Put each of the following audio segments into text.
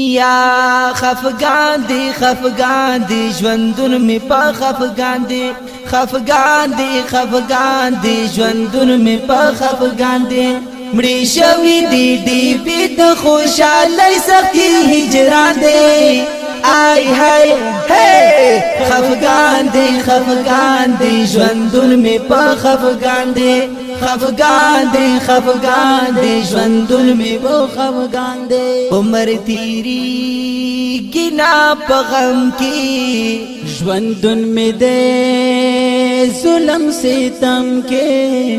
یا خفقان دی خفقان دی ژوندون می په خفقان دی خفقان دی خفقان دی ژوندون می په خفقان دی مړی شوی دی دی بیت خوشاله سخی هجران دی آی های هی خفقان دی خفقان دی ژوندون می په خفقان دی خفگان دے خفگان دے شند میں وہ خفگان دے عمر تیری گنا پغم کی جن دن میں دے ظلم سے تم کے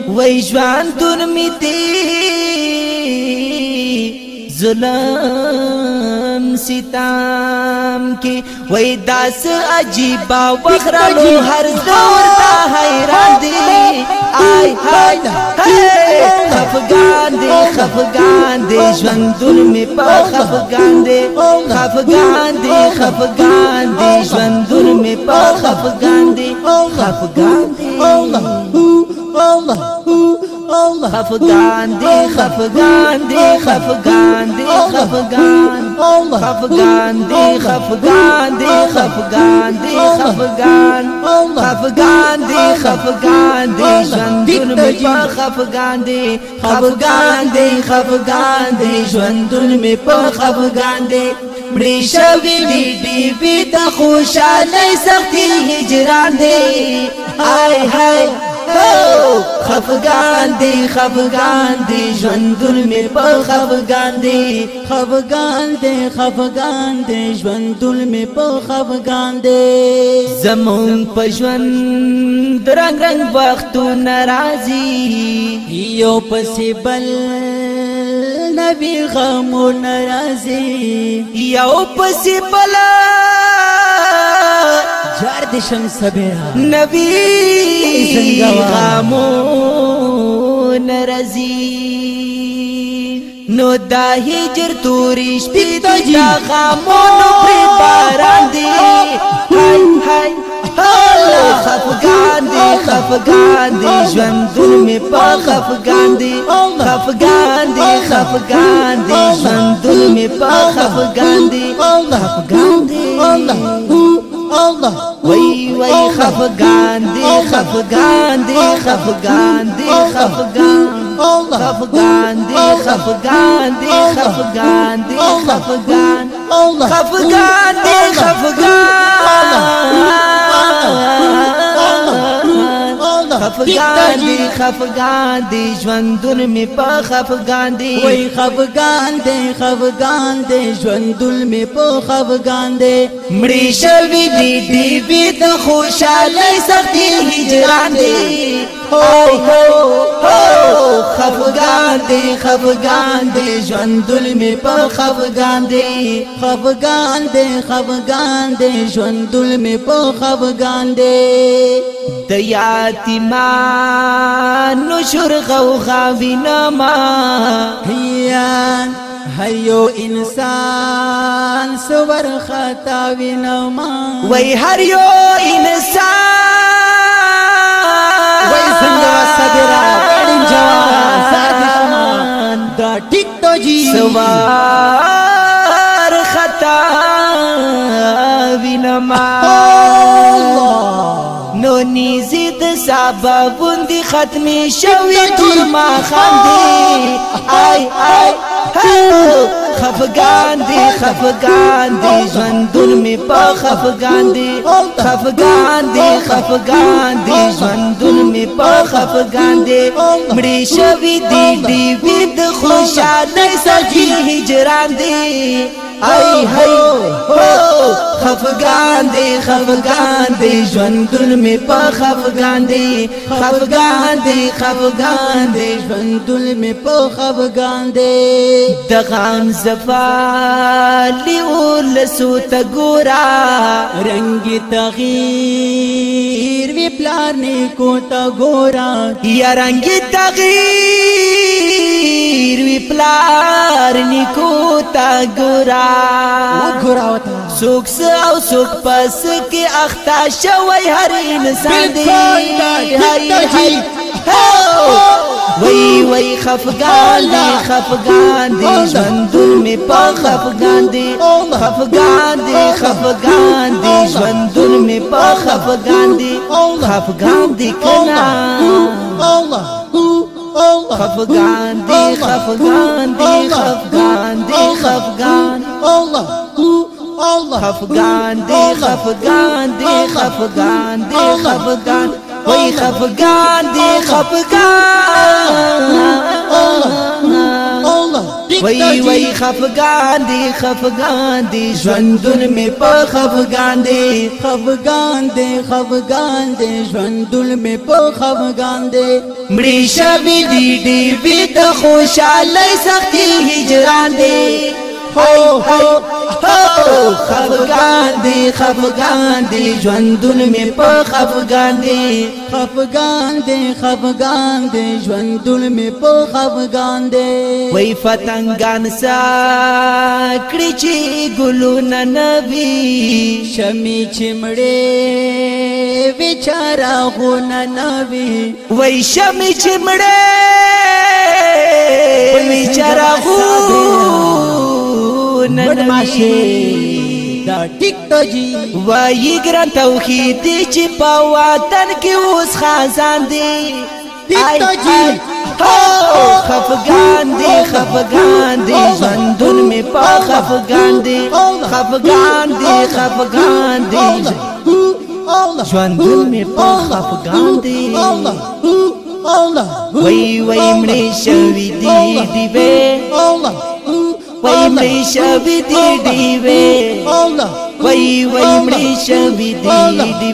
می دی ظلم غم ستام کی وای داس عجیب وخرلو هر دور تا حیران دی آی های خفغان دی خفغان دی ژوندون می په خفغان دی خفغان دی خفغان دی ژوندون می په خفغان دی خفغان دی الله الله خفقان دی خفقان دی خفقان دی خفقان خفقان دی خفقان دی خفقان دی خفقان خفقان دی خفقان دی ژوندون می په خفقان دی خفقان دی خفقان دی ژوندون می په خفقان دی مړی شوی دی دی بي ته خوشاله سختي هجران دی آی هاي خفګان دی خفګان دی ژوندون می په خفګان دی خفګان دی خفګان دی ژوندون می په خفګان دی زمون په ژوند رنگ رنگ وختو ناراضي یو پسې بل نبی غمو نرازی یو پسی بلا جار دې شمس بیا نبی غامو نرزی نو دا هجر توري شپې دا غامو نو پر باران دی هاي هاي خفګان دی خفګان دی ژوندون می په خفګان دی خفګان دی خفګان دی ژوندون می په خفګان دی خفګان دی Allah Wai wai khafgan di khafgan di khafgan di khafgan Allah khafgan di khafgan di khafgan di khafgan Allah khafgan di khafgan Allah خفګان دی خفګان دی ژوندون می په خفګان دی وای خفګان دی خفګان دی ژوندون می په خفګان دی مړی شوی دی دی د خوشاله سختي هجران دی آی هو هو خفګان دی خفګان دی ژوند دلمې په خفګان دی خفګان دی خفګان دی ژوند دلمې په خفګان دی د یاتیمانو شرغو خاوینا ما هیان هر انسان سور خطا وینما وای هر یو انسان درا کړم جوان ساده سمان دا ټیک تو جی سوار خطا وینما نو نيزيد سببون دي ختمي شوي تور ما خاندي اي اي هلو خفګان دی خفګان دی ژوندون می په خفګان دی خفګان دی خفګان دی ژوندون می په خفګان دی مړی شوی دی دی وید خوشاله سږي هجران دی هاي هاي خفقان دی خفقان دی ژوندون می په خفقان دی خفقان دی خفقان دی ژوندون می په خفقان دی د غم زفالی ولسو ته ګورا رنگی تغییر وی پلان کو ته ګورا یا رنگی تغییر پلار نکو تا ګورا وګورا وتا سوک او سوک پس کې اختا شوی هر انسان دی هاي هاي وی وی خفگان دی خفگان دی ژوندون می په خفگان دی خفگان دی خفگان دی ژوندون می په خفگان دی خفگان دی کنا الله خفقان دي خفقان دي خفقان دي خفقان الله الله خفقان دي خفقان دي خفقان دي خفقان وي خفقان دي خفقان الله وای وای خفقان دی خفقان دی ژوندون می په خفقان دی خفقان دی خفقان دی ژوندون می په خفقان دی مړی شوی دی دی وی ته خوشاله سختي هجران دی هو هو خفقان دی خفقان دی ژوندون می په خفقان دی خفقان دی خفقان دی ژوندون می په خفقان دی وای فتنګان سا کړی چی ګلون نبی شمی چمړې بیچارا غون نبی وای شمی چمړې بیچارا غون ننوي دا ټیک ټجی وایي ګران توحید چې په وطن کې اوس خزان دی ټیک ټجی خفگان دی خفگان دی ژوندون می په خفگان دی خفگان دی خفگان دی ژوندون می په خفگان دی وای وای مړې شوې دی دی به وای مړی شوی دی دی وې وای وای مړی شوی دی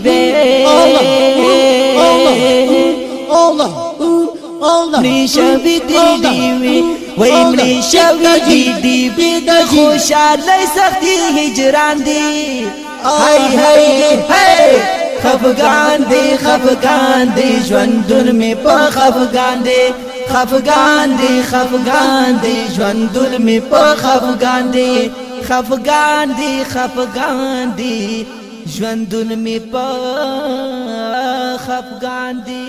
دی وې مړی شوی دی دی وې وای مړی شوی دی دی وې د خوشاله سختي هجران دی هاي هاي هاي خفغان دی خفغان دی ژوندون می په خفغان دی خفګان دی خفګان دی ژوندون می په خفګان دی خفګان دی خفګان دی ژوندون می په خفګان دی